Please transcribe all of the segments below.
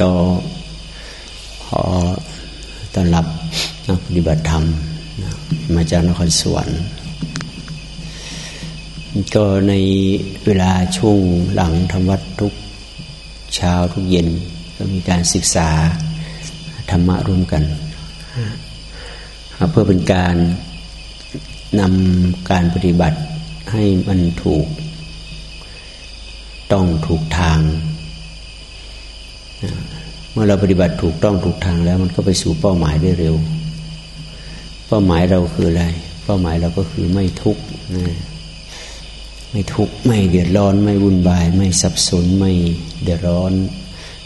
ก็ขอต้อนรับนักปฏิบัติธรรมมาจากนครสวรรค์ก็ในเวลาช่วงหลังทำวัดทุกเช้าทุกเย็น ก็มีการศึกษาธรรมะร่วมกัน เพื่อเป็นการนำการปฏิบัติให้มันถูก ต้องถูกทาง เมื่อเราปฏิบัติถูกต้องถูกทางแล้ว มันก็ไปสู่เป้าหมายได้เร็ว เป้าหมายเราคืออะไร เป้าหมายเราก็คือไม่ทุกข์ไม่ทุกข์ไม่เดือดร้อน ไม่วุ่นวาย ไม่สับสนไม่เดือดร้อน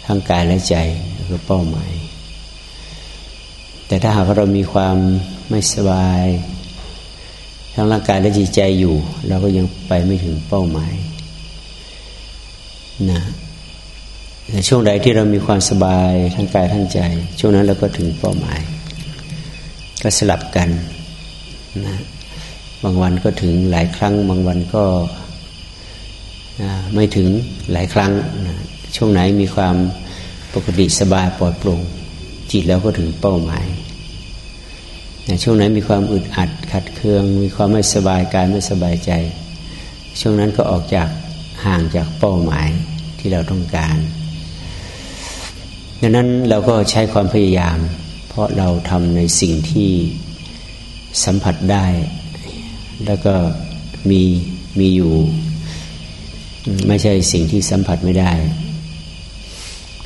ทั้งกายและใจคือเป้าหมาย แต่ถ้าหากเรามีความไม่สบายทั้งร่างกายและจิตใจอยู่ เราก็ยังไปไม่ถึงเป้าหมายนะ ช่วงใดที่เรามีความสบายทั้งกายทั้งใจ ช่วงนั้นเราก็ถึงเป้าหมาย ก็สลับกันนะบางวันก็ถึงหลายครั้ง บางวันก็ไม่ถึงหลายครั้งนะช่วงไหนมีความปกติสบายปลอดโปร่งจิตแล้วก็ถึงเป้าหมายช่วงไหนมีความอึดอัดขัดเคือง มีความไม่สบายกายไม่สบายใจ ช่วงนั้นก็ออกจากห่างจากเป้าหมายที่เราต้องการ ดังนั้นเราก็ใช้ความพยายาม เพราะเราทำในสิ่งที่สัมผัสได้ แล้วก็มีมีอยู่ ไม่ใช่สิ่งที่สัมผัสไม่ได้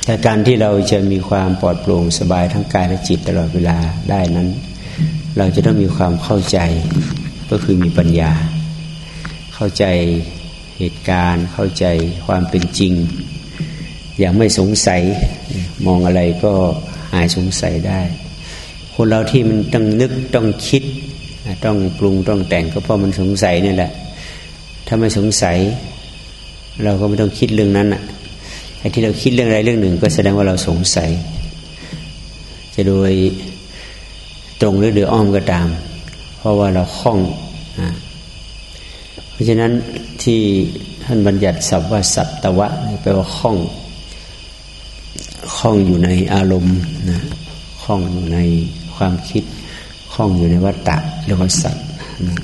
แต่การที่เราจะมีความปลอดโปร่งสบายทั้งกายและจิตตลอดเวลาได้นั้น เราจะต้องมีความเข้าใจก็คือมีปัญญา เข้าใจเหตุการณ์ เข้าใจความเป็นจริง อย่างไม่สงสัย มองอะไรก็หายสงสัยได้ คนเราที่มันต้องนึกต้องคิด ต้องปรุงต้องแต่งก็เพราะมันสงสัยนี่แหละ ถ้าไม่สงสัย เราก็ไม่ต้องคิดเรื่องนั้นอะไอ้ที่เราคิดเรื่องอะไรเรื่องหนึ่ง ก็แสดงว่าเราสงสัย จะโดยตรงหรือเดืออ้อมก็ตาม เพราะว่าเราคล่องอเพราะฉะนั้นที่ท่านบัญญัติศัพท์ว่าสัตตวะแปลว่าคล่อง คล่องอยู่ในอารมณ์นะคล่องอยู่ในความคิดคล่องอยู่ในวัฏฏะเรียกว่าสัตว์นะ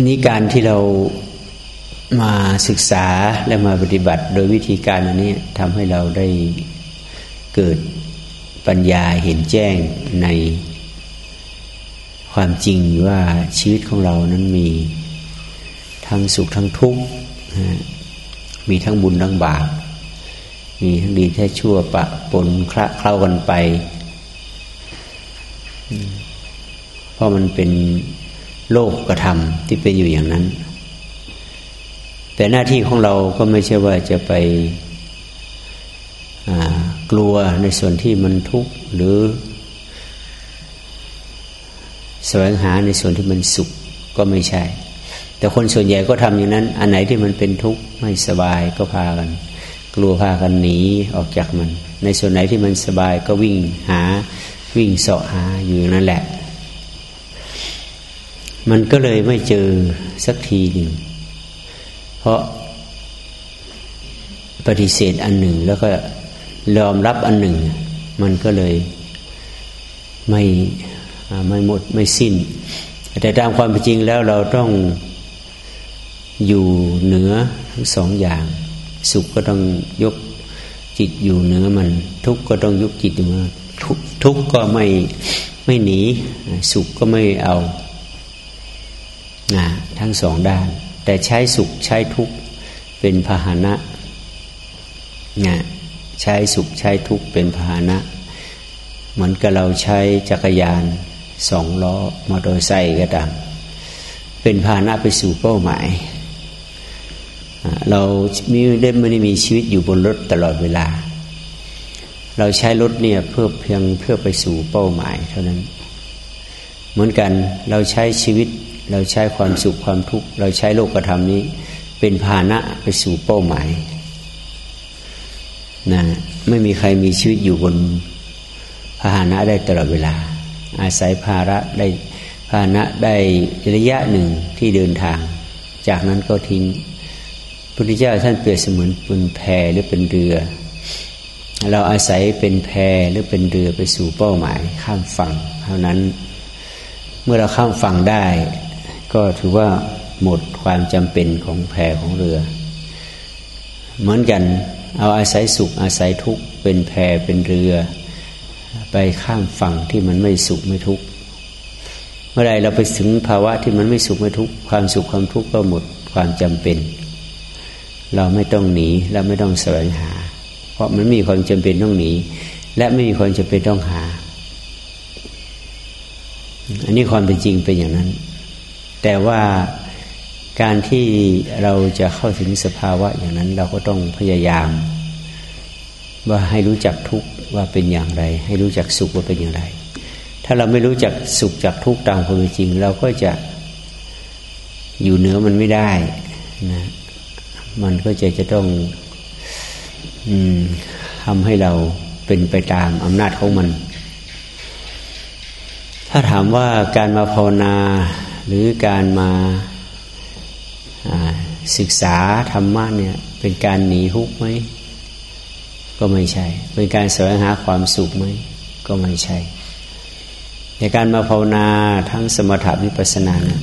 นี้การที่เรามาศึกษาและมาปฏิบัติ โดยวิธีการอันนี้ทำให้เราได้เกิดปัญญาเห็นแจ้งในความจริงว่าชีวิตของเรานั้นมีทั้งสุขทั้งทุกข์มีทั้งบุญทั้งบาป มีทั้งดีแท้ชั่วปะปนคละเคล้ากันไป เพราะมันเป็นโลกกระทำที่เป็นอยู่อย่างนั้น แต่หน้าที่ของเราก็ไม่ใช่ว่าจะไปกลัวในส่วนที่มันทุกข์หรือแสวงหาในส่วนที่มันสุขก็ไม่ใช่ แต่คนส่วนใหญ่ก็ทำอย่างนั้น อันไหนที่มันเป็นทุกข์ไม่สบายก็พากัน กลัวพากันหนีออกจากมัน ในส่วนไหนที่มันสบายก็วิ่งหาวิ่งเสาะหาอยู่นั่นแหละ มันก็เลยไม่เจอสักทีหนึ่ง เพราะปฏิเสธอันหนึ่ง แล้วก็ยอมรับอันหนึ่ง มันก็เลยไม่ไม่หมดไม่สิ้น แต่ตามความเป็นจริงแล้วเราต้องอยู่เหนือทั้งสองอย่าง สุขก็ต้องยกจิตอยู่เหนือมัน ทุกข์ก็ต้องยกจิตอยู่ทุกทุกข์ก็ไม่ไม่หนี สุขก็ไม่เอานะทั้งสองด้าน แต่ใช้สุขใช้ทุกข์เป็นพาหนะนะใช้สุขใช้ทุกข์เป็นพาหนะ เหมือนกับเราใช้จักรยานสองล้อมอเตอร์ไซค์ก็ตามเป็นพาหนะไปสู่เป้าหมาย เราไมีได้ไม่ได้มีชีวิตอยู่บนรถตลอดเวลา เราใช้รถเนี่ยเพื่อเพียงเพื่อไปสู่เป้าหมายเท่านั้น เหมือนกันเราใช้ชีวิต เราใช้ความสุขความทุกข์เราใช้โลกธรรมนี้ เป็นพาหนะไปสู่เป้าหมายนะไม่มีใครมีชีวิตอยู่บนพาหนะได้ตลอดเวลา อาศัยภาระได้พาหนะได้ระยะหนึ่งที่เดินทาง จากนั้นก็ทิ้ง พุทธเจ้าท่านเปรียบเสมือนเป็นแพหรือเป็นเรือ เราอาศัยเป็นแพหรือเป็นเรือไปสู่เป้าหมาย ข้ามฝั่ง เท่านั้น เมื่อเราข้ามฝั่งได้ ก็ถือว่าหมดความจำเป็นของแพของเรือ เหมือนกันเอาอาศัยสุขอาศัยทุกข์เป็นแพเป็นเรือ ไปข้ามฝั่งที่มันไม่สุขไม่ทุกข์เมื่อไรเราไปถึงภาวะที่มันไม่สุขไม่ทุกข์ความสุขความทุกข์ก็หมดความจำเป็น เราไม่ต้องหนีเราไม่ต้องแสวงหา เพราะมันมีความจำเป็นต้องหนี และไม่มีความจำเป็นต้องหา อันนี้ความเป็นจริงเป็นอย่างนั้น แต่ว่าการที่เราจะเข้าถึงสภาวะอย่างนั้น เราก็ต้องพยายาม ว่าให้รู้จักทุกข์ว่าเป็นอย่างไร ให้รู้จักสุขว่าเป็นอย่างไร ถ้าเราไม่รู้จักสุขจากทุกข์ตามความเป็นจริง เราก็จะอยู่เหนือมันไม่ได้นะ มันก็จะจะต้องอทำให้เราเป็นไปตามอำนาจของมัน ถ้าถามว่าการมาภาวนาหรือการมาศึกษาธรรมะเนี่ย เป็นการหนีทุกข์ไหมก็ไม่ใช่ เป็นการแสวงหาความสุขไหมก็ไม่ใช่ในการมาภาวนาทั้งสมถะวิปัสสนานะ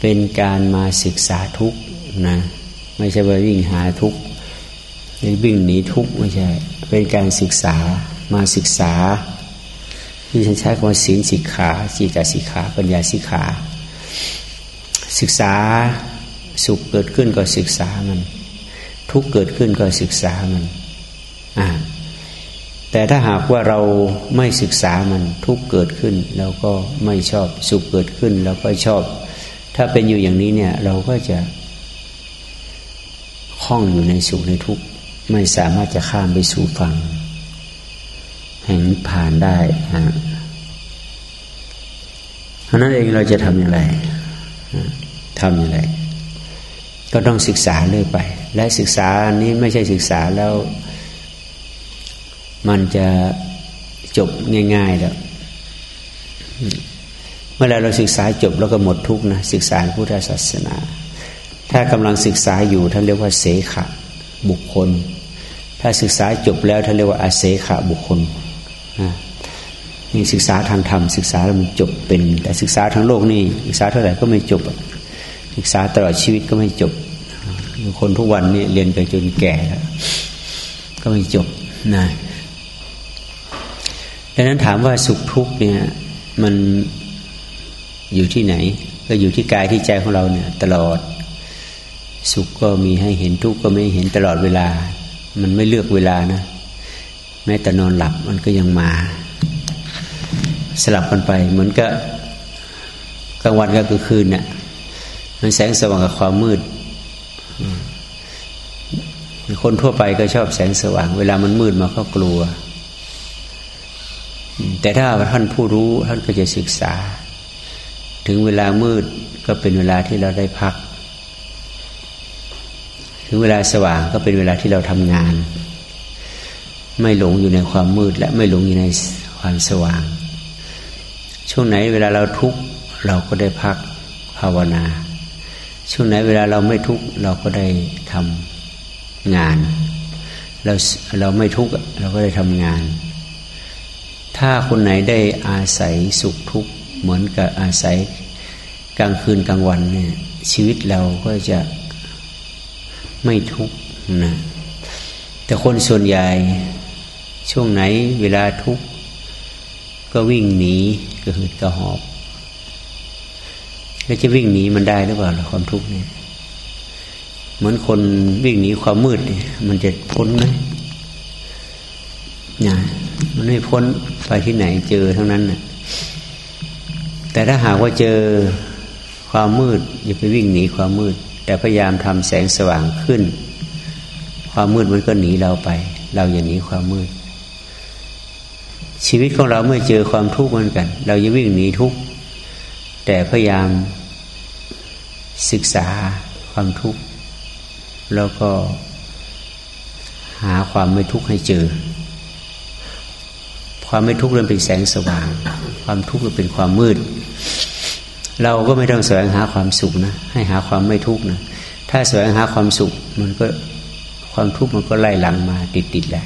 เป็นการมาศึกษาทุกข์นะ ไม่ใช่ว่าวิ่งหาทุกข์หรือวิ่งหนีทุกข์ไม่ใช่ เป็นการศึกษามาศึกษา ที่ฉันใช้คำว่าศีลสิกขาจิตสิกขา ปัญญาสิกขา ศึกษาสุขเกิดขึ้นก็ศึกษามัน ทุกเกิดขึ้นก็ศึกษามันอ่าแต่ถ้าหากว่าเราไม่ศึกษามันทุกเกิดขึ้นเราก็ไม่ชอบสุขเกิดขึ้นเราก็ชอบ ถ้าเป็นอยู่อย่างนี้เนี่ย เราก็จะ คล้องอยู่ในสุขในทุกข์ไม่สามารถจะข้ามไปสู่ฝั่งแห่งผ่านได้ฮะเพราะนั้นเองเราจะทำอย่างไรทำอย่างไร ก็ต้องศึกษาเรื่อยไป และศึกษานี้ไม่ใช่ศึกษาแล้ว มันจะจบง่ายๆแล้วเมื่อไรเราศึกษาจบแล้วก็หมดทุกนะศึกษาพุทธศาสนา ถ้ากำลังศึกษาอยู่ท่านเรียกว่าเสขะบุคคล ถ้าศึกษาจบแล้วท่านเรียกว่าอาเสขะบุคคลนี่ศึกษาทางธรรมศึกษาแล้วมันจบเป็น แต่ศึกษาทางโลกนี่ศึกษาเท่าไหร่ก็ไม่จบ ศึกษาตลอดชีวิตก็ไม่จบ คนทุกวันนี้เรียนไปจนแก่แล้วก็ไม่จบนะดังนั้นถามว่าสุขทุกเนี่ยมันอยู่ที่ไหน ก็อยู่ที่กายที่ใจของเราเนี่ย ตลอด สุขก็มีให้เห็นทุกข์ก็ไม่เห็นตลอดเวลา มันไม่เลือกเวลานะ แม้แต่นอนหลับมันก็ยังมา สลับกันไปเหมือนกับกลางวันก็คือคืนเนี่ยมันแสงสว่างกับความมืด คนทั่วไปก็ชอบแสงสว่าง เวลามันมืดมาก็กลัว แต่ถ้าท่านผู้รู้ท่านก็จะศึกษา ถึงเวลามืดก็เป็นเวลาที่เราได้พัก ถึงเวลาสว่างก็เป็นเวลาที่เราทำงาน ไม่หลงอยู่ในความมืดและไม่หลงอยู่ในความสว่าง ช่วงไหนเวลาเราทุกข์เราก็ได้พักภาวนา ช่วงไหนเวลาเราไม่ทุกข์เราก็ได้ทำงาน เราเราไม่ทุกข์เราก็ได้ทำงาน ถ้าคนไหนได้อาศัยสุขทุกข์เหมือนกับอาศัยกลางคืนกลางวันเนี่ยชีวิตเราก็จะ ไม่ทุกข์นะแต่คนส่วนใหญ่ช่วงไหนเวลาทุกข์ก็วิ่งหนีกระหืดกระหอบ แล้วจะวิ่งหนีมันได้หรือเปล่าความทุกข์เนี่ยเหมือนคนวิ่งหนีความมืดเนี่ยมันจะพ้นไหมเนี่ยมันไม่พ้นไปที่ไหนเจอทั้งนั้นน่ะแต่ถ้าหากว่าเจอความมืดอย่าไปวิ่งหนีความมืด แต่พยายามทำแสงสว่างขึ้น ความมืดมันก็หนีเราไป เราอย่าหนีความมืด ชีวิตของเราเมื่อเจอความทุกข์เหมือนกัน เราจะวิ่งหนีทุกข์แต่พยายามศึกษาความทุกข์แล้วก็หาความไม่ทุกข์ให้เจอ ความไม่ทุกข์เริ่มเป็นแสงสว่าง ความทุกข์เริ่มเป็นความมืด เราก็ไม่ต้องแสวงหาความสุขนะ ให้หาความไม่ทุกข์นะ ถ้าแสวงหาความสุข มันก็ความทุกข์มันก็ไล่หลังมาติดๆแหละ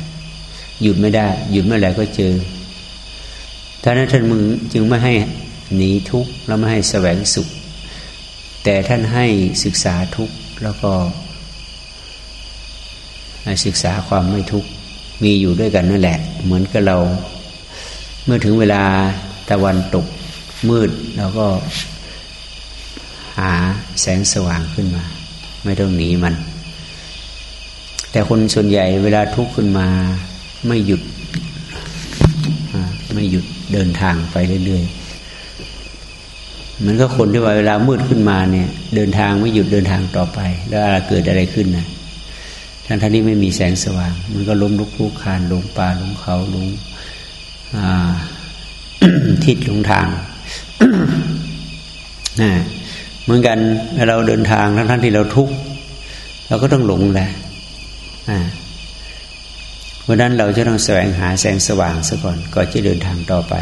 หยุดไม่ได้ หยุดเมื่อไหร่ก็เจอท่านั้นท่านมึงจึงไม่ให้หนีทุกข์แล้วไม่ให้แสวงสุข แต่ท่านให้ศึกษาทุกข์แล้วก็ศึกษาความไม่ทุกข์มีอยู่ด้วยกันนั่นแหละ เหมือนกับเรา เมื่อถึงเวลาตะวันตกมืดเราก็ หาแสงสว่างขึ้นมา ไม่ต้องหนีมัน แต่คนส่วนใหญ่เวลาทุกข์ขึ้นมาไม่หยุดไม่หยุดเดินทางไปเรื่อยๆมือนกับคนที่ว่าเวลามืดขึ้นมาเนี่ย เดินทางไม่หยุดเดินทางต่อไป แล้วอะไรเกิดอะไรขึ้นนะทั้งท่านี้ไม่มีแสงสว่าง มันก็ล้มลุกคลุกคานลงป่าลงเขาลงทิศลงทางนะ เหมือนกันเราเดินทางทั้งท่านที่เราทุกข์เราก็ต้องหลงแหละเพราะนั้นเราจะต้องแสวงหาแสงสว่างซะก่อนก่อนจะเดินทางต่อไป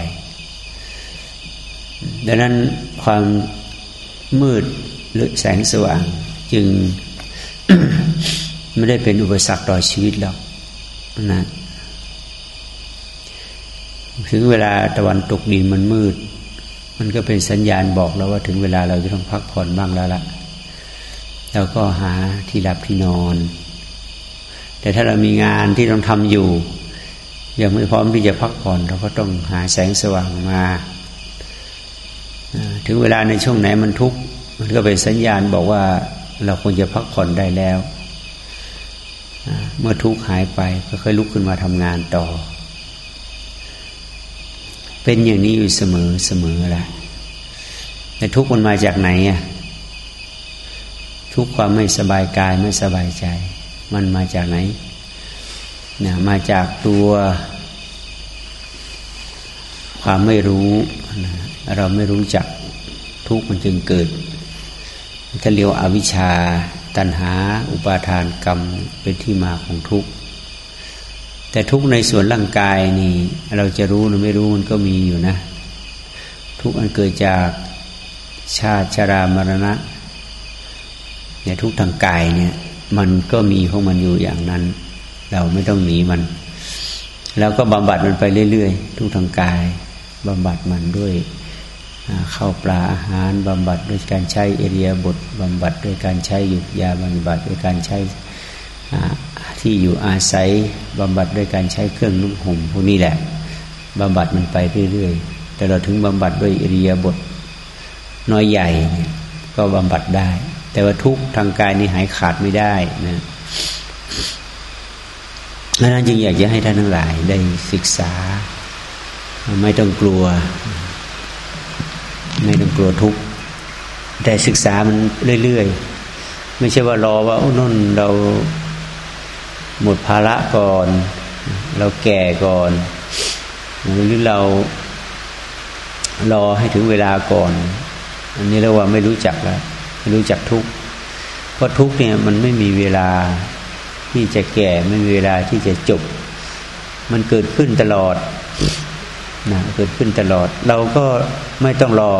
ดังนั้นความมืดหรือแสงสว่าง จึงไม่ได้เป็นอุปสรรคต่อชีวิตเรานะถึงเวลาตะวันตกดินมันมืด มันก็เป็นสัญญาณบอกเราว่าถึงเวลาเราจะต้องพักผ่อนบ้างแล้วล่ะเราก็หาที่หลับที่นอน แต่ถ้าเรามีงานที่ต้องทำอยู่ ยังไม่พร้อมที่จะพักผ่อน เราก็ต้องหาแสงสว่างมา ถึงเวลาในช่วงไหนมันทุกข์มันก็เป็นสัญญาณบอกว่าเราควรจะพักผ่อนได้แล้ว เมื่อทุกข์หายไปก็ค่อยลุกขึ้นมาทำงานต่อ เป็นอย่างนี้อยู่เสมอเสมอแหละแต่ทุกข์มันมาจากไหนอะทุกความไม่สบายกายไม่สบายใจ มันมาจากไหนนะมาจากตัวความไม่รู้นะเราไม่รู้จักทุกข์มันจึงเกิดก็เรียกว่าอวิชชา ตัณหา อุปาทานกรรมเป็นที่มาของทุกข์ แต่ทุกในส่วนร่างกายนี่ เราจะรู้หรือไม่รู้มันก็มีอยู่นะ ทุกอันเกิดจากชาติชรามรณะเนี่ยทุกทางกายเนี่ย มันก็มีของมันอยู่อย่างนั้น เราไม่ต้องหนีมัน แล้วก็บำบัดมันไปเรื่อยๆ ทุกทางกายบำบัดมันด้วยเข้าปลาอาหารบำบัดด้วยการใช้เอเรียบทบำบัดด้วยการใช้หยุดยาบำบัดด้วยการใช้ ที่อยู่อาศัยบำบัดด้วยการใช้เครื่องนุ่งห่มพวกนี้แหละบำบัดมันไปเรื่อยๆ แต่เราถึงบำบัดด้วยเอเรียบทน้อยใหญ่เนี่ยก็บำบัดได้ แต่ว่าทุกทางกายนี่หายขาดไม่ได้นะดังนั้นจึงอยากจะให้ท่านทั้งหลายได้ศึกษา ไม่ต้องกลัว ไม่ต้องกลัวทุกข์แต่ศึกษามันเรื่อยๆ ไม่ใช่ว่ารอว่าโอ้นนเรา หมดภาระก่อน เราแก่ก่อน หรือเรารอให้ถึงเวลาก่อน อันนี้เรียกว่าไม่รู้จักแล้วไม่รู้จักทุกเพราะทุกเนี่ยมันไม่มีเวลาที่จะแก่ไม่มีเวลาที่จะจบ มันเกิดขึ้นตลอดนะเกิดขึ้นตลอด เราก็ไม่ต้องรอ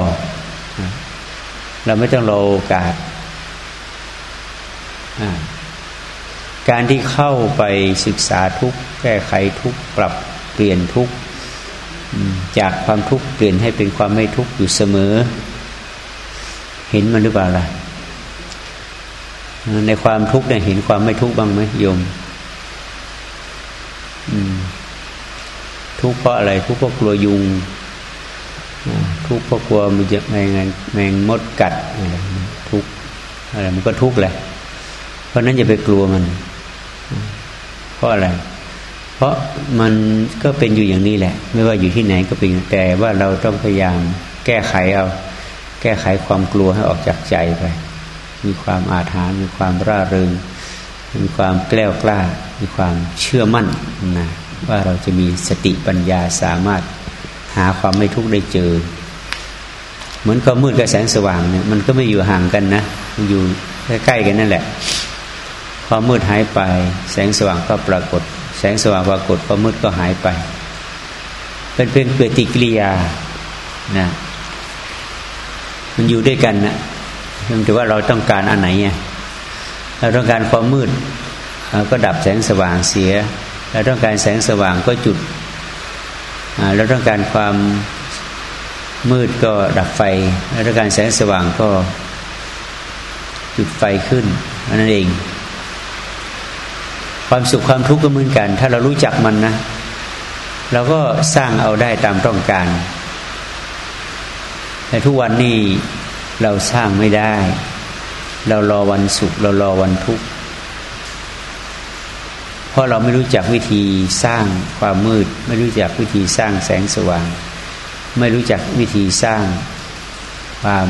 เราไม่ต้องรอโอกาส การที่เข้าไปศึกษาทุกแก้ไขทุกปรับเปลี่ยนทุกจากความทุกข์เปลี่ยนให้เป็นความไม่ทุกข์อยู่เสมอ เห็นมันหรือเปล่าล่ะในความทุกข์เนี่ยเห็นความไม่ทุกข์บ้างไหมโยมทุกข์เพราะอะไรทุกข์เพราะกลัวยุงทุกข์เพราะกลัวมันจะแมงแมงมดกัดอะไรทุกข์อะไรมันก็ทุกข์แหละ เพราะนั้นอย่าไปกลัวมัน เพราะอะไร เพราะมันก็เป็นอยู่อย่างนี้แหละ ไม่ว่าอยู่ที่ไหนก็เป็นแต่ว่าเราต้องพยายามแก้ไขเอา แก้ไขความกลัวให้ออกจากใจไป มีความอาถรรพ์มีความร่าเริงมีความแกล้วกล้า มีความเชื่อมั่นนะว่าเราจะมีสติปัญญาสามารถหาความไม่ทุกข์ได้เจอ เหมือนความมืดกับแสงสว่างเนี่ยมันก็ไม่อยู่ห่างกันนะมันอยู่ใกล้ๆกันนั่นแหละ ความมืดหายไป แสงสว่างก็ปรากฏ แสงสว่างปรากฏความมืดก็หายไป เป็นเป็นปฏิกิริยานะมันอยู่ด้วยกันนะเพียงแต่ว่าเราต้องการอันไหนเนี่ยเราต้องการความมืดเราก็ดับแสงสว่างเสียเราต้องการแสงสว่างก็จุดเราต้องการความมืดก็ดับไฟเราต้องการแสงสว่างก็จุดไฟขึ้นนั่นเอง ความสุขความทุกข์ก็เหมือนกัน ถ้าเรารู้จักมันนะเราก็สร้างเอาได้ตามต้องการ แต่ทุกวันนี้เราสร้างไม่ได้ เรารอวันสุข เรารอวันทุกข์เพราะเราไม่รู้จักวิธีสร้างความมืด ไม่รู้จักวิธีสร้างแสงสว่าง ไม่รู้จักวิธีสร้างความ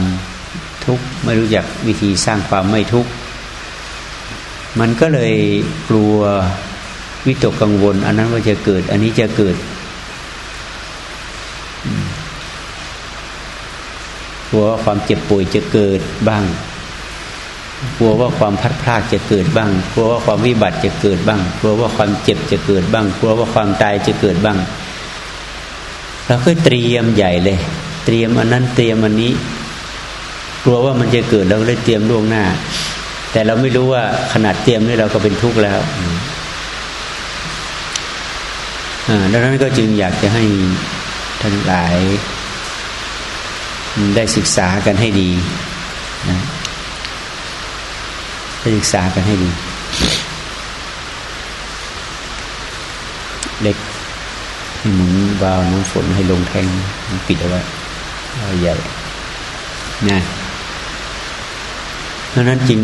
ทุกข์ไม่รู้จักวิธีสร้างความไม่ทุกข์ มันก็เลยกลัววิตกกังวล อันนั้นว่าจะเกิด อันนี้จะเกิดกลัวว่าความเจ็บป่วยจะเกิดบ้าง กลัวว่าความพัดพลาดจะเกิดบ้าง กลัวว่าความวิบัติจะเกิดบ้าง กลัวว่าความเจ็บจะเกิดบ้าง กลัวว่าความตายจะเกิดบ้าง เราก็เตรียมใหญ่เลย เตรียมอันนั้นเตรียมอันนี้ กลัวว่ามันจะเกิดเราเลยเตรียมล่วงหน้า แต่เราไม่รู้ว่าขนาดเตรียมนี่เราก็เป็นทุกข์แล้วดังนั้นก็จึงอยากจะให้ท่านหลาย ได้ศึกษากันให้ดีนะได้ศึกษากันให้ดี เล็กให้หมุนวาลน้ำฝนให้ลงแทงปิดเอาไว้ใหญ่นะ เพราะนั้นจริง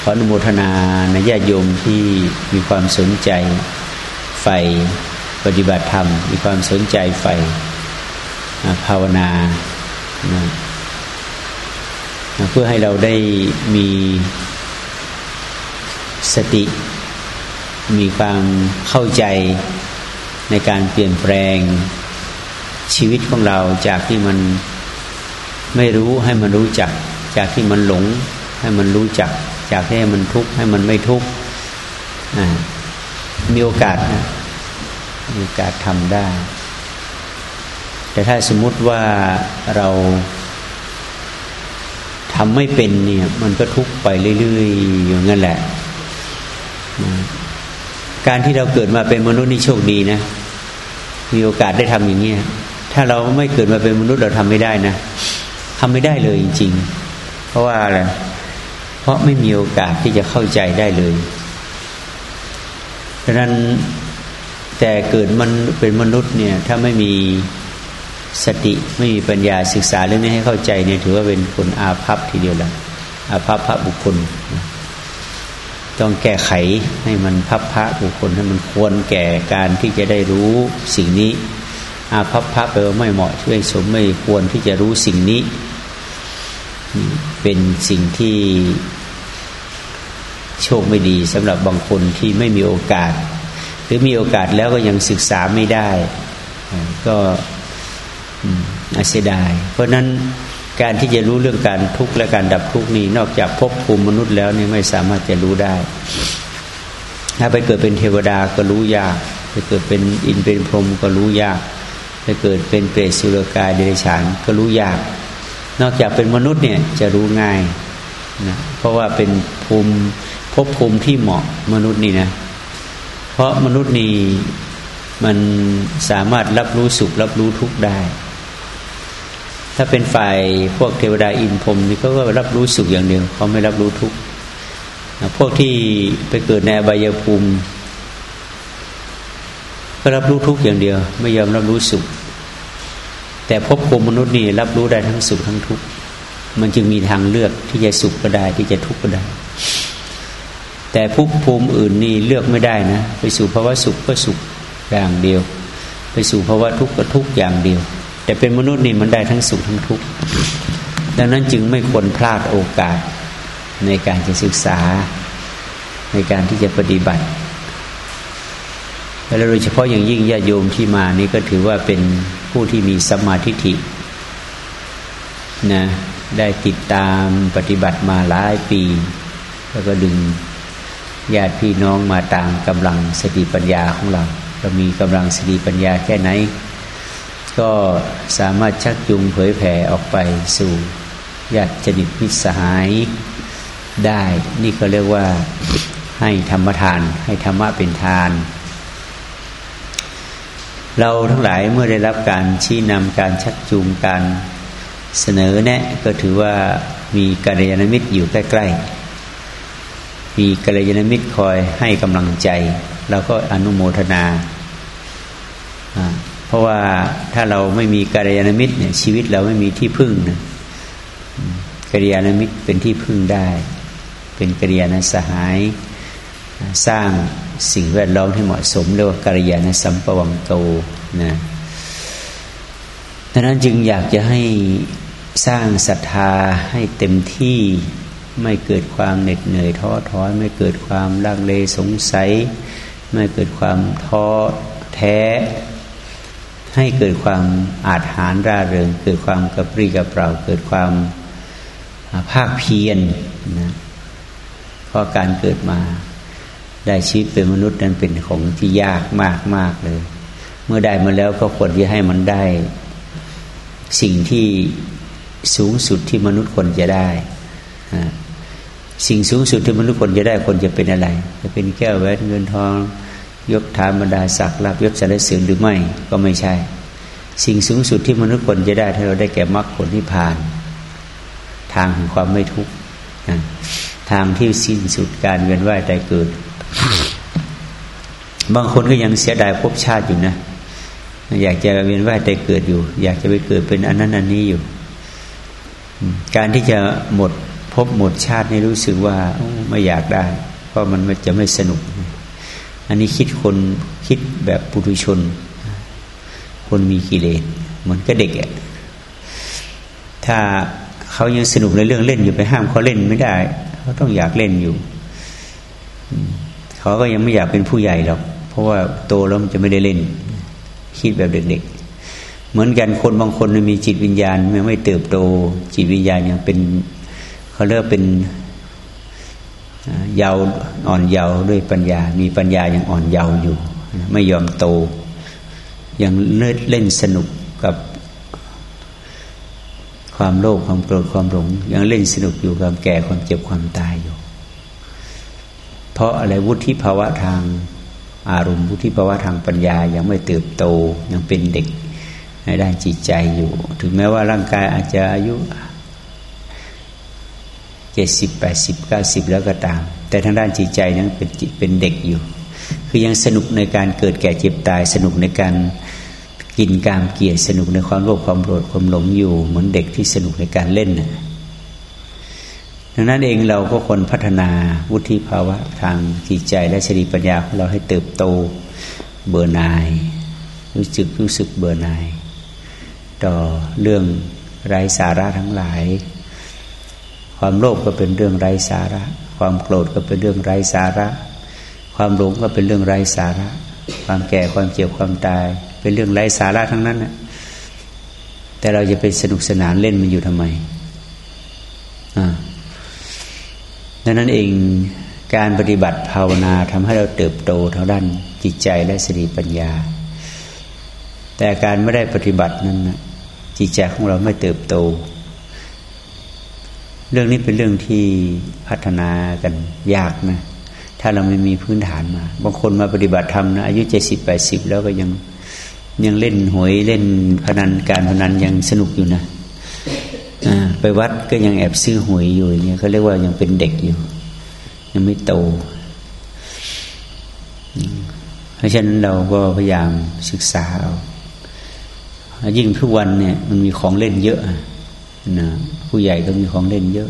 ขออนุโมทนาในญาติโยมที่มีความสนใจใฝ่ปฏิบัติธรรม มีความสนใจใฝ่ภาวนานะเพื่อให้เราได้มีสติ มีความเข้าใจในการเปลี่ยนแปลงชีวิตของเราจากที่มันไม่รู้ให้มันรู้จัก จากที่มันหลง ให้มันรู้จัก จากที่ให้มันทุกข์ให้มันไม่ทุกข์มีโอกาสนะมีโอกาสทำได้ แต่ถ้าสมมติว่าเราทำไม่เป็นเนี่ย มันก็ทุกข์ไปเรื่อยๆอย่างนั้นแหละ การที่เราเกิดมาเป็นมนุษย์นี่โชคดีนะ มีโอกาสได้ทำอย่างนี้ถ้าเราไม่เกิดมาเป็นมนุษย์เราทำไม่ได้นะทำไม่ได้เลยจริงๆ ราะว่าอะไรเพราะไม่มีโอกาสที่จะเข้าใจได้เลยดังนั้นแต่เกิดมันเป็นมนุษย์เนี่ย ถ้าไม่มีสติไม่มีปัญญาศึกษาเรื่องนี้ให้เข้าใจเนี่ย ถือว่าเป็นคนอาภัพทีเดียวแหละอาภัพพระบุคคล ต้องแก้ไขให้มันพับพระบุคคลให้มันควรแก่การที่จะได้รู้สิ่งนี้ อาภัพพระแปลว่าไม่เหมาะช่วยสมไม่ควรที่จะรู้สิ่งนี้ เป็นสิ่งที่โชคไม่ดีสำหรับบางคนที่ไม่มีโอกาส หรือมีโอกาสแล้วก็ยังศึกษาไม่ได้ ก็อาเสียดาย เพราะนั้นการที่จะรู้เรื่องการทุกข์และการดับทุกข์นี้ นอกจากภพภูมิมนุษย์แล้วนี่ไม่สามารถจะรู้ได้ ถ้าไปเกิดเป็นเทวดาก็รู้ยาก ไปเกิดเป็นอินเป็นพรหมก็รู้ยาก ไปเกิดเป็นเปรตสุรกายเดรัจฉานก็รู้ยาก นอกจากเป็นมนุษย์เนี่ยจะรู้ง่ายนะเพราะว่าเป็นภูมิภพภูมิที่เหมาะมนุษย์นี่นะ เพราะมนุษย์นี่มันสามารถรับรู้สุขรับรู้ทุกข์ได้ ถ้าเป็นฝ่ายพวกเทวดาอินพรมนี่เขาก็รับรู้สุขอย่างเดียวเขาไม่รับรู้ทุกข์พวกที่ไปเกิดในอบายภูมิก็รับรู้ทุกข์อย่างเดียว ไม่ยอมรับรู้สุข แต่พบภูมิมนุษย์นี่รับรู้ได้ทั้งสุขทั้งทุกข์มันจึงมีทางเลือกที่จะสุขก็ได้ที่จะทุกข์ก็ได้ แต่ภพภูมิอื่นนี่เลือกไม่ได้นะ ไปสู่ภาวะสุขก็สุขอย่างเดียว ไปสู่ภาวะทุกข์ก็ทุกข์อย่างเดียว แต่เป็นมนุษย์นี่มันได้ทั้งสุขทั้งทุกข์ดังนั้นจึงไม่ควรพลาดโอกาสในการจะศึกษาในการที่จะปฏิบัติและโดยเฉพาะอย่างยิ่งญาติโยมที่มานี่ก็ถือว่าเป็น ผู้ที่มีสมาธิินะได้ติดตามปฏิบัติมาหลายปี แล้วก็ดึงญาติพี่น้องมาตามกำลังสติปัญญาของเราเรามีกำลังสติปัญญาแค่ไหน ก็สามารถชักจูงเผยแผ่ออกไปสู่ญาติจนิตมิตรสหายได้ นี่ก็เรียกว่าให้ธรรมทาน ให้ธรรมะเป็นทาน เราทั้งหลายเมื่อได้รับการชี้นำการชักจูงการเสนอแนะ ก็ถือว่ามีกัลยาณมิตรอยู่ใกล้ ๆ มีกัลยาณมิตรคอยให้กำลังใจเราก็อนุโมทนา เพราะว่าถ้าเราไม่มีกัลยาณมิตรเนี่ยชีวิตเราไม่มีที่พึ่งนะกัลยาณมิตรเป็นที่พึ่งได้ เป็นกัลยาณสหายสร้าง สิ่งแวดล้อมให้เหมาะสมเรียกว่ากัลยาณสัมปวังโตนะดังนั้นจึงอยากจะให้สร้างศรัทธาให้เต็มที่ไม่เกิดความเหน็ดเหนื่อยท้อถอยไม่เกิดความลังเลสงสัย ไม่เกิดความท้อแท้ ให้เกิดความอาจหารร่าเริง เกิดความกระปรี้กระเปร่า เกิดความภาคเพียรนะเพราะการเกิดมา ได้ชีวิตเป็นมนุษย์นั้นเป็นของที่ยากมากมากเลย เมื่อได้มาแล้วก็ควรที่ให้มันได้ สิ่งที่สูงสุดที่มนุษย์คนจะได้สิ่งสูงสุดที่มนุษย์คนจะได้คนจะเป็นอะไร จะเป็นแก้วแหวนเงินทอง ยกฐานบรรดาศักดิ์รับยศสรรเสริญหรือไม่ก็ไม่ใช่ สิ่งสูงสุดที่มนุษย์คนจะได้ ถ้าเราได้แก่มรรคผลที่ผ่าน ทางแห่งความไม่ทุกข์ทางที่สิ้นสุดการเวียนว่ายตายเกิด บางคนก็ยังเสียดายภพชาติอยู่นะ อยากจะเวียนว่ายแต่เกิดอยู่ อยากจะไปเกิดเป็นอันนั้นอันนี้อยู่ การที่จะหมดพบหมดชาตินี่รู้สึกว่าไม่อยากได้ เพราะมันจะไม่สนุก อันนี้คิดคนคิดแบบปุถุชน คนมีกิเลสเหมือนกับเด็กอะถ้าเขายังสนุกในเรื่องเล่นอยู่ไปห้ามเขาเล่นไม่ได้ เขาต้องอยากเล่นอยู่ เขาก็ยังไม่อยากเป็นผู้ใหญ่หรอก เพราะว่าโตแล้วมันจะไม่ได้เล่น คิดแบบเด็ก ๆ เหมือนกันคนบางคนมีจิตวิญญาณยังไม่เติบโต จิตวิญญาณยังเป็นเขาเรียกเป็นเยาวอ่อนเยาว์ด้วยปัญญา มีปัญญายังอ่อนเยาว์อยู่ ไม่ยอมโต ยังเล่นเล่นสนุกกับความโลภความโกรธความหลง ยังเล่นสนุกอยู่กับแก่ความเจ็บความตายอยู่ เพราะอะไรวุฒิภาวะทางอารมณ์วุฒิภาวะทางปัญญายังไม่เติบโตยังเป็นเด็กในด้านจิตใจอยู่ ถึงแม้ว่าร่างกายอาจจะอายุเจ็ดสิบแปดสิบเก้าสิบแล้วก็ตาม แต่ทางด้านจิตใจยังเป็นจิตเป็นเด็กอยู่ คือยังสนุกในการเกิดแก่เจ็บตายสนุกในการกินกามเกียรสนุกในความโลภความโกรธความหลงอยู่ เหมือนเด็กที่สนุกในการเล่นนะ ดังนั้นเองเราก็ควรพัฒนาวุฒิภาวะทางจิตใจและสติปัญญาของเราให้เติบโตเบื่อหน่าย รู้สึกรู้สึกเบื่อหน่าย ต่อเรื่องไร้สาระทั้งหลาย ความโลภก็เป็นเรื่องไร้สาระ ความโกรธก็เป็นเรื่องไร้สาระ ความหลงก็เป็นเรื่องไร้สาระ ความแก่ความเจ็บความตาย เป็นเรื่องไร้สาระทั้งนั้นนะแต่เราจะไปสนุกสนานเล่นมันอยู่ทำไมอ่า ดังนั้นเองการปฏิบัติภาวนาทำให้เราเติบโตทางด้านจิตใจและสติปัญญา แต่การไม่ได้ปฏิบัตินั้นนะจิตใจของเราไม่เติบโต เรื่องนี้เป็นเรื่องที่พัฒนากันยากนะถ้าเราไม่มีพื้นฐานมา บางคนมาปฏิบัติธรรมนะอายุเจ็ดสิบแปดสิบแล้วก็ยังยังเล่นหวยเล่นพนันการพนันยังสนุกอยู่นะ ไปวัดก็ยังแอบซื้อหวยอยู่อย่างเงี้ยเขาเรียกว่ายังเป็นเด็กอยู่ ยังไม่โต เพราะฉะนั้นเราก็พยายามศึกษาเอายิ่งทุกวันเนี่ยมันมีของเล่นเยอะนะผู้ใหญ่ก็มีของเล่นเยอะ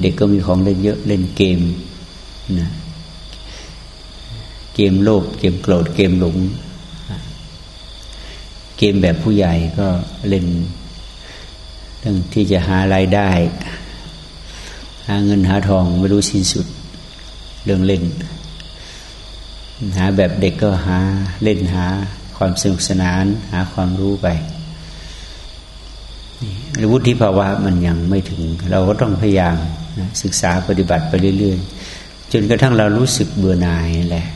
เด็กก็มีของเล่นเยอะ เล่นเกมนะเกมโลภเกมโกรธเกมหลง เกมแบบผู้ใหญ่ก็เล่น เรื่องที่จะหารายได้ หาเงินหาทองไม่รู้สิ้นสุด เรื่องเล่น หาแบบเด็กก็หาเล่นหาความสนุกสนาน หาความรู้ไปวุฒิภาวะมันยังไม่ถึง เราก็ต้องพยายามศึกษาปฏิบัติไปเรื่อยๆ จนกระทั่งเรารู้สึกเบื่อหน่ายแหละ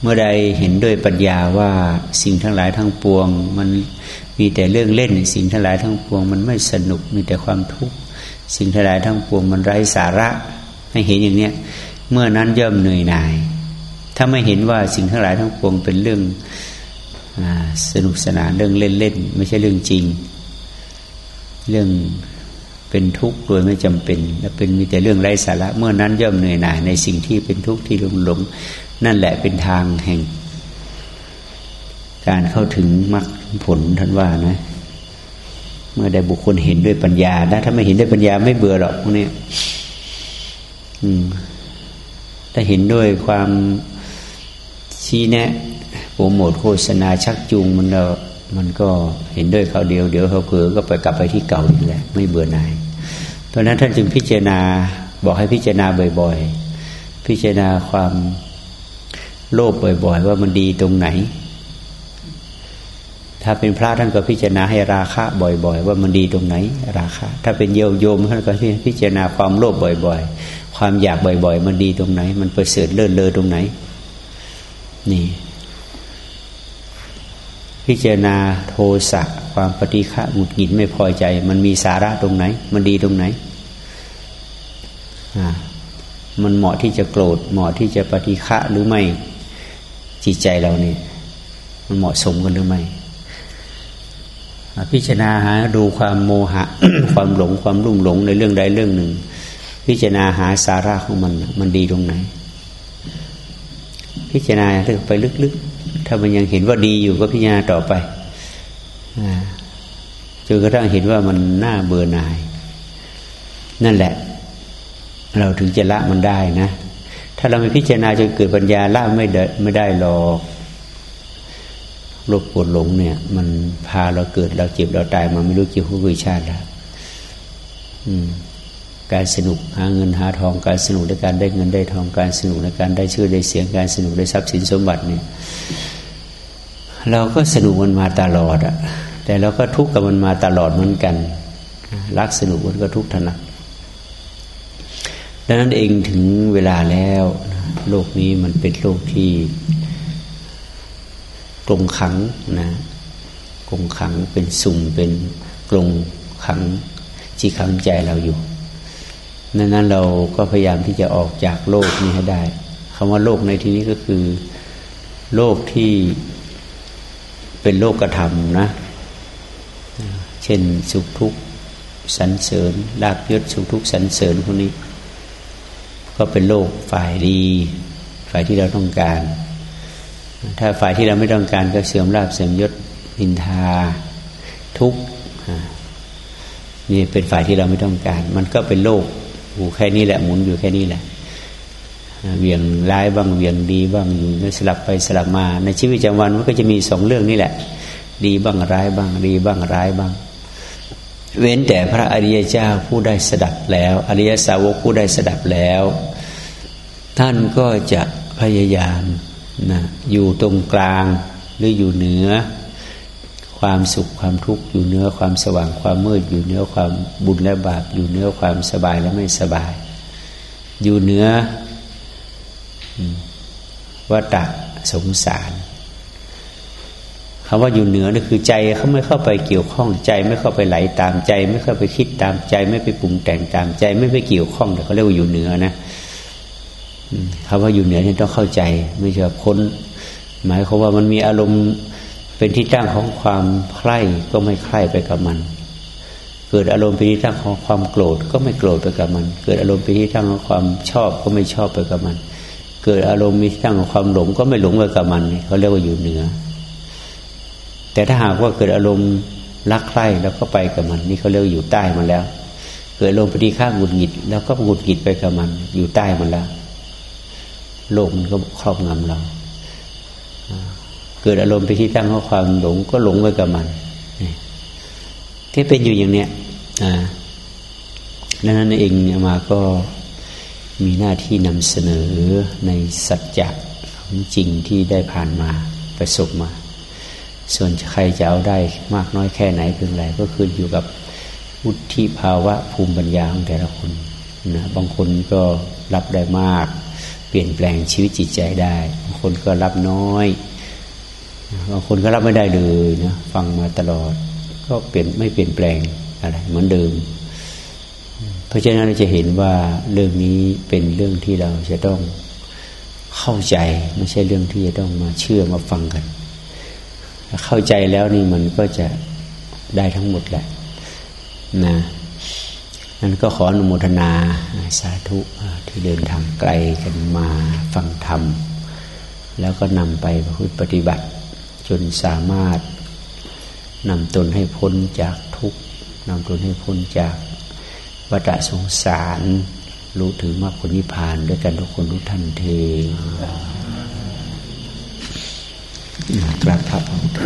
เมื่อใดเห็นด้วยปัญญาว่าสิ่งทั้งหลายทั้งปวง มัน มีแต่เรื่องเล่นสิ่งทั้งหลายทั้งปวงมันไม่สนุกมีแต่ความทุกข์สิ่งทั้งหลายทั้งปวงมันไร้สาระให้เห็นอย่างเนี้ยเมื่อนั้นย่อมเหนื่อยหน่าย ถ้าไม่เห็นว่าสิ่งทั้งหลายทั้งปวงเป็นเรื่องอสนุกสนานเรื่องเล่นๆไม่ใช่เรื่องจริง เรื่องเป็นทุกข์โดยไม่จำเป็น และเป็นมีแต่เรื่องไร้สาระ เมื่อนั้นย่อมเหนื่อยหน่ายในสิ่งที่เป็นทุกข์ที่หลงหลงนั่นแหละเป็นทางแห่ง การเข้าถึงมรรคผลท่านว่านะ เมื่อได้บุคคลเห็นด้วยปัญญานะถ้าไม่เห็นด้วยปัญญาไม่เบื่อหรอกพวกนี้อืมถ้าเห็นด้วยความชี้แนะโปรโมทโฆษณาชักจูงมันเรามันก็เห็นด้วยเขาเดียวเดี๋ยวเขาเผลอก็ไปกลับไปที่เก่าอีกแล้วไม่เบื่อหน่ายตอนนั้นท่านจึงพิจารณาบอกให้พิจารณาบ่อย ๆ พิจารณาความโลภบ่อย ๆ ว่ามันดีตรงไหน ถ้าเป็นพระท่านก็พิจารณาให้ราคะบ่อยๆ ว่ามันดีตรงไหน ราคะ ถ้าเป็นโยมโยมท่านก็พิจารณาความโลภบ่อยๆ ความอยากบ่อย ๆ มันดีตรงไหน มันประเสริฐเลิศเลอตรงไหน นี่ พิจารณาโทสะความปฏิฆะหงุดหงิดไม่พอใจ มันมีสาระตรงไหน มันดีตรงไหนอ่ามันเหมาะที่จะโกรธ เหมาะที่จะปฏิฆะหรือไม่จิตใจเราเนี่ยมันเหมาะสมกันหรือไม่ พิจารณาหาดูความโมหะ ความหลงความรุ่มหลงในเรื่องใดเรื่องหนึ่ง พิจารณาหาสาระของมันมันดีตรงไหน พิจารณาเรื่องไปลึกๆ ถ้ามันยังเห็นว่าดีอยู่ก็พิจารณาต่อไปจนกระทั่งเห็นว่ามันน่าเบื่อหน่าย นั่นแหละ เราถึงจะละมันได้นะ ถ้าเราไม่พิจารณาจนเกิดปัญญาละไม่ได้ไม่ได้หรอก โรคปวดหลงเนี่ย มันพาเราเกิดเราเจ็บเราตายมาไม่รู้กี่ผู้วิชาติแล้วการสนุกหาเงินหาทองการสนุกในการได้เงินได้ทองการสนุกในการได้ชื่อได้เสียงการสนุกได้ทรัพย์สินสมบัติเนี่ย เราก็สนุกมันมาตลอดอะแต่เราก็ทุกข์กับมันมาตลอดเหมือนกัน รักสนุกมันก็ทุกข์ถนัดดังนั้นเองถึงเวลาแล้ว โลกนี้มันเป็นโลกที่ กลงขังนะกลงขังเป็นสุ่มเป็นกลงขังจีขังใจเราอยู่ดังนั้นเราก็พยายามที่จะออกจากโลกนี้ให้ได้คำว่าโลกในที่นี้ก็คือ โลกที่เป็นโลกกระทำนะ เช่นสุขทุกข์สันเสริญลาบยศสุขทุกข์สันเสริญพวกนี้ ก็เป็นโลกฝ่ายดี ฝ่ายที่เราต้องการ ถ้าฝ่ายที่เราไม่ต้องการก็เสื่อมลาบเสื่อมยศนินทา ทุกนี่เป็นฝ่ายที่เราไม่ต้องการ มันก็เป็นโลกอยู่แค่นี้แหละหมุนอยู่แค่นี้แหละเวียงร้ายบ้างเวียงดีบ้างอยู่สลับไปสลับมา ในชีวิตประจำวันมันก็จะมีสองเรื่องนี่แหละ ดีบ้างร้ายบ้าง ดีบ้างร้ายบ้าง เว้นแต่พระอริยเจ้าผู้ได้สดับแล้ว อริยสาวกผู้ได้สดับแล้ว ท่านก็จะพยายาม นะอยู่ตรงกลางหรืออยู่เหนือ ความสุขความทุกข์อยู่เหนือความสว่างความมืด อยู่เหนือความบุญและบาป อยู่เหนือความสบายและไม่สบาย อยู่เหนือวัตะสงสารคำว่าอยู่เหนือนี่คือใจเขาไม่เข้าไปเกี่ยวข้องใจ ไม่เข้าไปไหลตามใจ ไม่เข้าไปคิดตามใจ ไม่ไปปรุงแต่งตามใจ ไม่ไปเกี่ยวข้องแต่เขาเรียกว่าอยู่เหนือนะ คำว่าอยู่เหนือนี่ต้องเข้าใจ ไม่ใช่พ้น หมายความว่ามันมีอารมณ์เป็นที่ตั้งของความใคร่ก็ไม่ใคร่ไปกับมัน เกิดอารมณ์เป็นที่ตั้งของความโกรธ ก็ไม่โกรธไปกับมัน เกิดอารมณ์เป็นที่ตั้งของความชอบก็ไม่ชอบไปกับมัน เกิดอารมณ์มีตั้งความหลงก็ไม่หลงไปกับมันเขาเรียกว่าอยู่เหนือ แต่ถ้าหากว่าเกิดอารมณ์รักใคร่แล้วก็ไปกับมัน นี่เขาเรียกอยู่ใต้มันแล้ว เกิดอารมณ์ปฏิฆาหงุดหงิด แล้วก็หงุดหงิดไปกับมัน อยู่ใต้มันแล้ว โลกมันก็ครอบงำเรา เกิดอารมณ์ไปที่ตั้งของความหลงก็หลงไปกับมันที่เป็นอยู่อย่างเนี้ยอ่าดังนั้นเองมาก็มีหน้าที่นำเสนอในสัจจะของจริงที่ได้ผ่านมาประสบมา ส่วนใครจะเอาได้มากน้อยแค่ไหนเพียงไรก็คืออยู่กับวุฒิภาวะภูมิปัญญาของแต่ละคนนะบางคนก็รับได้มาก เปลี่ยนแปลงชีวิตจิตใจได้บางคนก็รับน้อยบางคนก็รับไม่ได้เลยนะฟังมาตลอด ก็เปลี่ยนไม่เปลี่ยนแปลงอะไรเหมือนเดิม เพราะฉะนั้นเราจะเห็นว่าเรื่องนี้เป็นเรื่องที่เราจะต้องเข้าใจไม่ใช่เรื่องที่จะต้องมาเชื่อมาฟังกัน เข้าใจแล้วนี่มันก็จะได้ทั้งหมดแหละนะ นั้นก็ขออนุโมทนาสาธุที่เดินทางไกลกันมาฟังธรรม แล้วก็นำไปประพฤติปฏิบัติ จนสามารถนำตนให้พ้นจากทุกข์นำตนให้พ้นจากวัฏสงสาร รู้ถึงมรรคผลนิพพานด้วยกันทุกคนทุกท่านเทกราบพระพุทธ